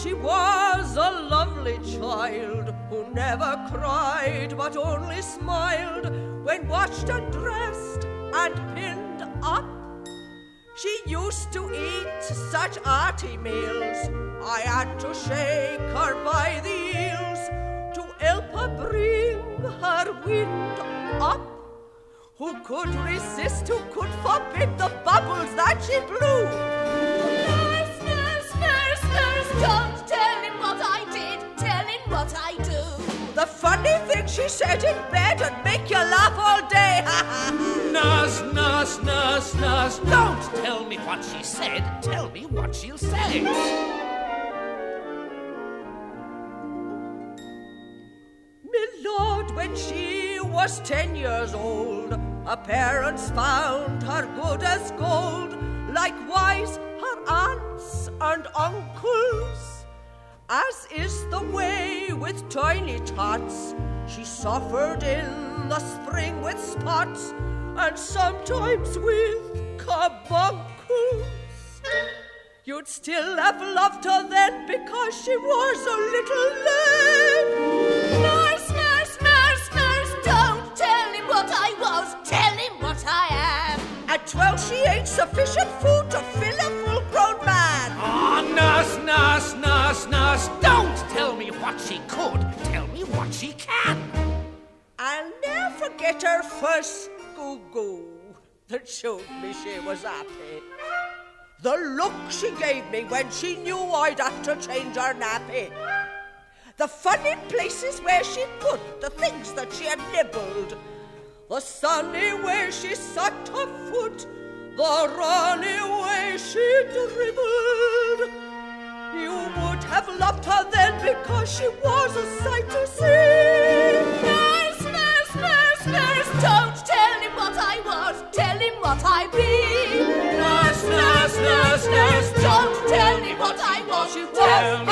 she was a lovely child who never cried but only smiled when washed and dressed and pinned up. She used to eat such hearty meals, I had to shake her by the heels to help her bring her wind up. Who could resist, who could forbid the bubbles that she blew? Don't tell him what I did, tell him what I do. The funny thing she said in bed would make you laugh all day. Nurse, nurse, nurse, nurse, don't tell me what she said. Tell me what she'll say. Milord, when she was ten years old, her parents found her good as gold, likewise her aunts and uncles. As is the way with tiny tots, she suffered in the spring with spots and sometimes with carbuncles. You'd still have loved her then because she was a little lamb. Nurse, nurse, nurse, nurse, don't tell him what I was, tell him what I am. At twelve, she ate sufficient food to fill a nurse, nurse, nurse, don't tell me what she could. Tell me what she can. I'll never forget her first goo-goo that showed me she was happy. The look she gave me when she knew I'd have to change her nappy. The funny places where she put the things that she had nibbled. The sunny way she sat her foot. The runny way she dribbled. She was a sight to see. Nurse, nurse, nurse, nurse, don't tell him what I was, tell him what I be. Nurse, nurse, nurse, nurse, don't tell me what I was, you tell tell me